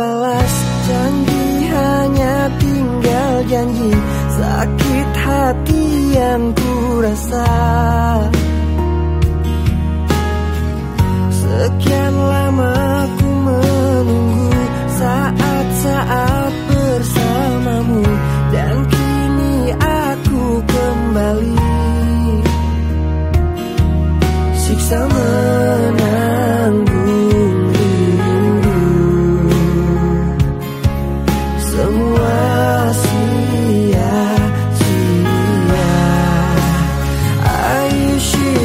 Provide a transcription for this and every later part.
balas janji hanya tinggal janji. Sakit hati yang ku rasa Sekian lama ku menunggu Saat-saat bersamamu Dan kini aku kembali. Siksa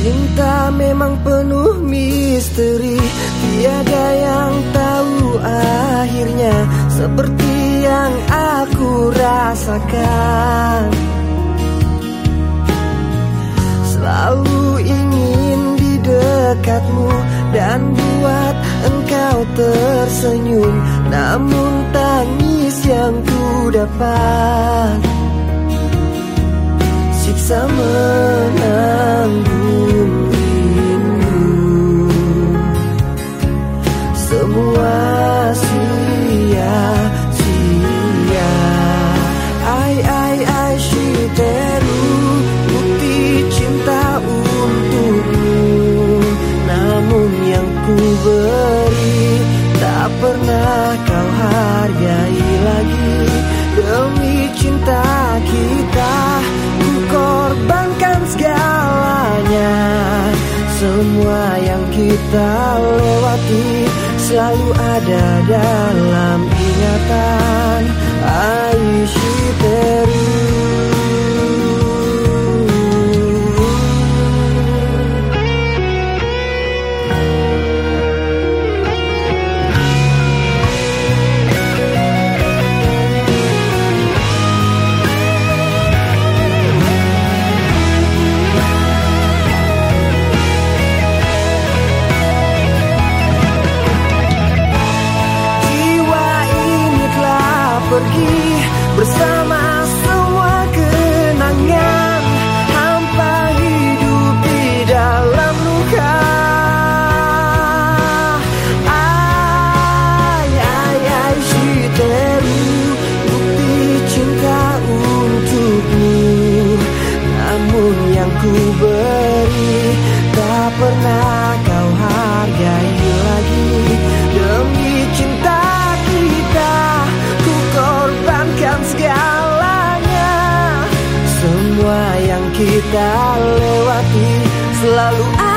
Cinta memang penuh misteri. Tiada yang tahu akhirnya Seperti yang aku rasakan. Selalu ingin di dekatmu Dan buat engkau tersenyum. Namun tangis yang ku dapat. Siksa menanggung ku beri. Tak pernah kau hargai lagi. Demi cinta kita Ku korbankan segalanya. Semua yang kita lewati Selalu ada dalam ingatan. Aisyah pergi bersama semua kenangan. Hampa hidup di dalam luka. Ay ay ay shiteru bukti cinta untukmu. Namun yang ku beri kita lewati selalu ada